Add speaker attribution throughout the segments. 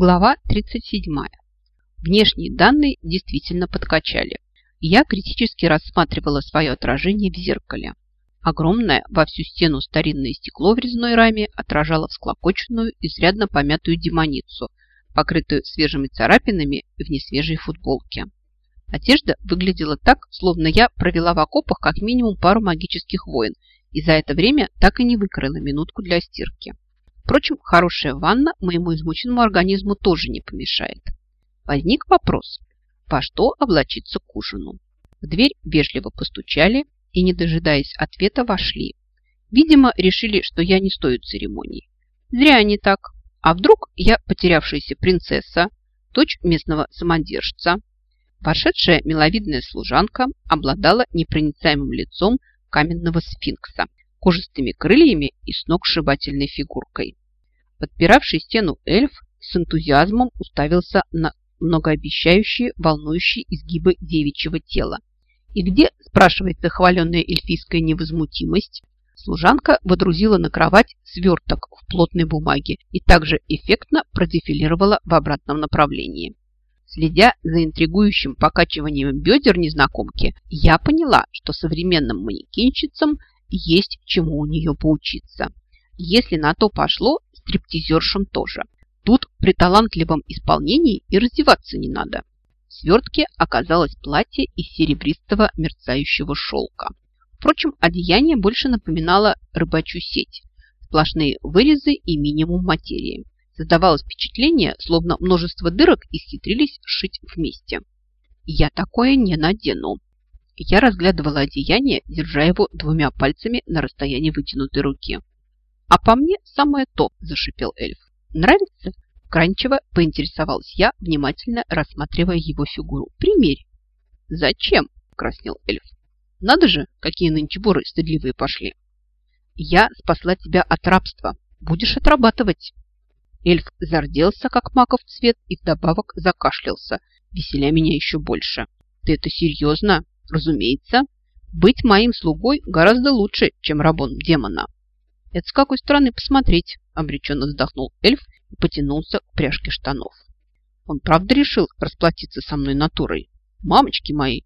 Speaker 1: Глава 37. Внешние данные действительно подкачали. Я критически рассматривала свое отражение в зеркале. Огромное во всю стену старинное стекло в резной раме отражало всклокоченную, изрядно помятую демоницу, покрытую свежими царапинами в несвежей футболке. Одежда выглядела так, словно я провела в окопах как минимум пару магических войн и за это время так и не выкрыла минутку для стирки. Впрочем, хорошая ванна моему измученному организму тоже не помешает. Возник вопрос, во что облачиться к ужину. В дверь вежливо постучали и, не дожидаясь ответа, вошли. Видимо, решили, что я не стою церемоний. Зря они так. А вдруг я потерявшаяся принцесса, дочь местного самодержца? Вошедшая миловидная служанка обладала непроницаемым лицом каменного сфинкса, кожистыми крыльями и сногсшибательной фигуркой. Подпиравший стену эльф с энтузиазмом уставился на многообещающие, волнующие изгибы девичьего тела. И где, спрашивается хваленная эльфийская невозмутимость? Служанка водрузила на кровать сверток в плотной бумаге и также эффектно продефилировала в обратном направлении. Следя за интригующим покачиванием бедер незнакомки, я поняла, что современным манекенщицам есть чему у нее поучиться. Если на то пошло, стриптизершам тоже. Тут при талантливом исполнении и раздеваться не надо. В свертке оказалось платье из серебристого мерцающего шелка. Впрочем, одеяние больше напоминало рыбачью сеть. Сплошные вырезы и минимум материи. Создавалось впечатление, словно множество дырок исхитрились сшить вместе. Я такое не надену. Я разглядывала одеяние, держа его двумя пальцами на расстоянии вытянутой руки. «А по мне самое то!» – зашипел эльф. «Нравится?» – кранчево поинтересовалась я, внимательно рассматривая его фигуру. «Примерь!» «Зачем?» – краснел эльф. «Надо же, какие нынче буры стыдливые пошли!» «Я спасла тебя от рабства. Будешь отрабатывать!» Эльф зарделся, как маков цвет, и вдобавок закашлялся, веселя меня еще больше. «Ты это серьезно? Разумеется. Быть моим слугой гораздо лучше, чем рабом демона». «Это с какой стороны посмотреть?» – обреченно вздохнул эльф и потянулся к пряжке штанов. Он правда решил расплатиться со мной натурой. Мамочки мои!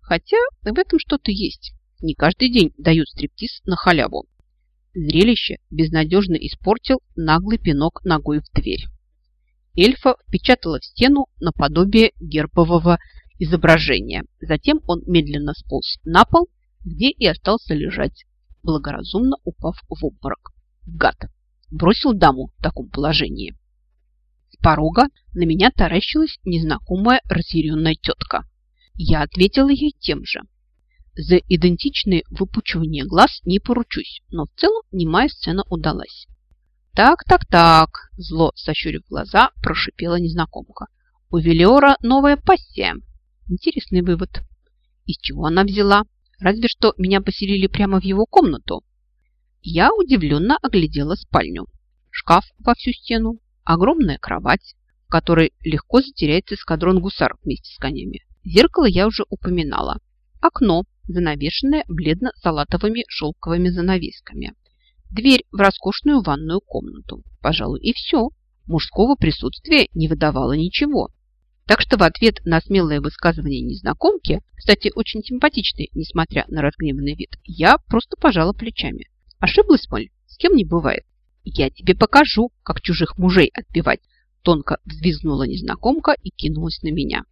Speaker 1: Хотя в этом что-то есть. Не каждый день дают стриптиз на халяву. Зрелище безнадежно испортил наглый пинок ногой в дверь. Эльфа впечатала в стену наподобие гербового изображения. Затем он медленно сполз на пол, где и остался лежать, благоразумно упав в обморок. Гад! Бросил даму в таком положении. С порога на меня таращилась незнакомая разъяренная тетка. Я ответила ей тем же. За идентичные выпучивания глаз не поручусь, но в целом немая сцена удалась. «Так, так, так», – зло сощурив глаза, прошипела незнакомка. «У Велиора новая пассия». Интересный вывод. Из чего она взяла? Разве что меня поселили прямо в его комнату. Я удивленно оглядела спальню. Шкаф во всю стену, огромная кровать, в которой легко затеряется эскадрон гусар вместе с конями. Зеркало я уже упоминала. Окно, занавешенное бледно-салатовыми шелковыми занавесками. Дверь в роскошную ванную комнату. Пожалуй, и все. Мужского присутствия не выдавало ничего. Так что в ответ на смелое высказывание незнакомки, кстати, очень симпатичной, несмотря на разгневанный вид, я просто пожала плечами. Ошиблась, моль, с кем не бывает. Я тебе покажу, как чужих мужей отбивать. Тонко взвизгнула незнакомка и кинулась на меня.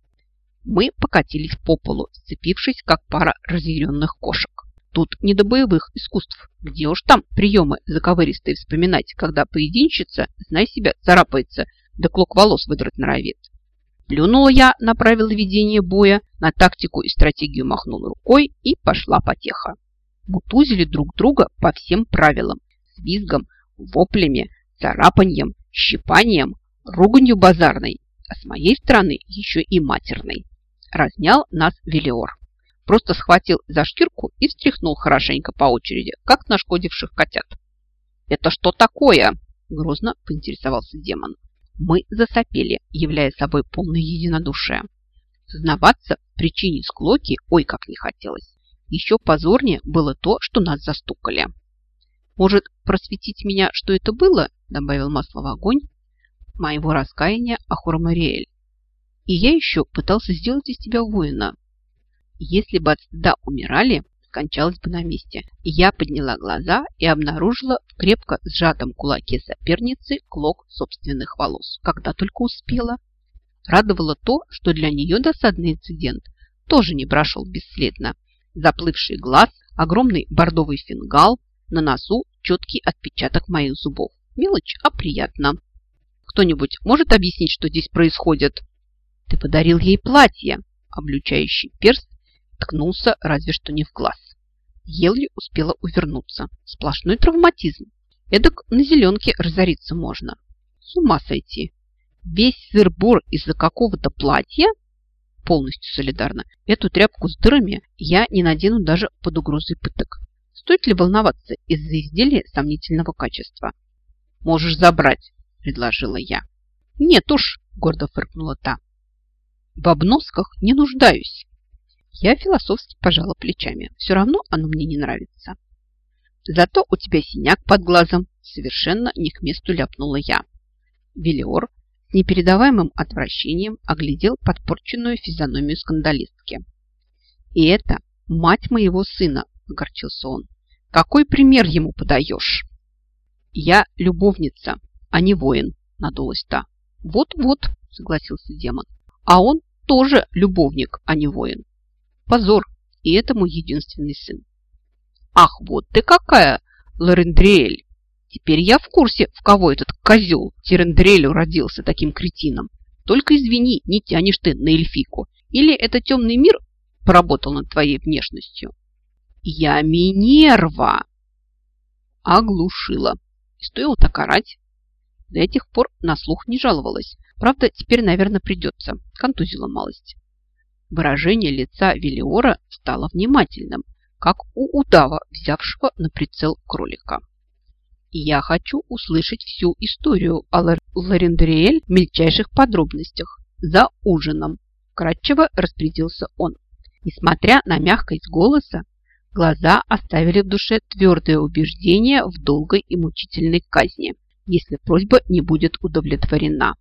Speaker 1: Мы покатились по полу, сцепившись, как пара разъяренных кошек. Тут не до боевых искусств. Где уж там приемы заковыристые вспоминать, когда поединщица, знай себя, царапается, да клок волос выдрать норовит. Плюнула я на ведения боя, на тактику и стратегию махнула рукой и пошла потеха. Мутузили друг друга по всем правилам. С визгом, воплями, царапаньем, щипанием, руганью базарной, а с моей стороны еще и матерной. Разнял нас Велиор. Просто схватил за шкирку и встряхнул хорошенько по очереди, как нашкодивших котят. «Это что такое?» – грозно поинтересовался демон мы засопели, являя собой полное единодушие. Сознаваться в причине склоки ой как не хотелось. Еще позорнее было то, что нас застукали. «Может, просветить меня, что это было?» добавил масло в огонь. моего раскаяния Ахурамариэль. И я еще пытался сделать из тебя воина. Если бы от стыда умирали, скончалась бы на месте. Я подняла глаза и обнаружила в крепко сжатом кулаке соперницы клок собственных волос, когда только успела. Радовало то, что для нее досадный инцидент тоже не прошел бесследно. Заплывший глаз, огромный бордовый фингал, на носу четкий отпечаток моих зубов. Мелочь, а приятно. Кто-нибудь может объяснить, что здесь происходит? Ты подарил ей платье. Облючающий перст ткнулся разве что не в глаз. Елли успела увернуться. Сплошной травматизм. Эдак на зеленке разориться можно. С ума сойти. Весь сыр-бор из-за какого-то платья? Полностью солидарна. Эту тряпку с дырами я не надену даже под угрозой пыток. Стоит ли волноваться из-за изделия сомнительного качества? Можешь забрать, предложила я. Нет уж, гордо фыркнула та. В обносках не нуждаюсь. Я философски пожала плечами. Все равно оно мне не нравится. Зато у тебя синяк под глазом. Совершенно не к месту ляпнула я. Велиор с непередаваемым отвращением оглядел подпорченную физиономию скандалистки. «И это мать моего сына!» – огорчился он. «Какой пример ему подаешь?» «Я любовница, а не воин», – надулась та. «Вот-вот», – согласился демон. «А он тоже любовник, а не воин. Позор, и это мой единственный сын. Ах, вот ты какая, Лорендриэль! Теперь я в курсе, в кого этот козел Тирендриэль родился таким кретином. Только извини, не тянешь ты на эльфику. Или это темный мир поработал над твоей внешностью? Я Минерва! Оглушила. И стоило так орать. До этих пор на слух не жаловалась. Правда, теперь, наверное, придется. Контузила малость. Выражение лица Велиора стало внимательным, как у удава, взявшего на прицел кролика. я хочу услышать всю историю о Ларендриэль в мельчайших подробностях. За ужином. Кратчево распорядился он. Несмотря на мягкость голоса, глаза оставили в душе твердое убеждение в долгой и мучительной казни, если просьба не будет удовлетворена.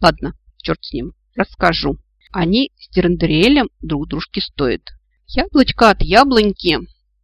Speaker 1: Ладно, черт с ним, расскажу. Они с Терендриэлем друг дружки стоят. Яблочко от яблоньки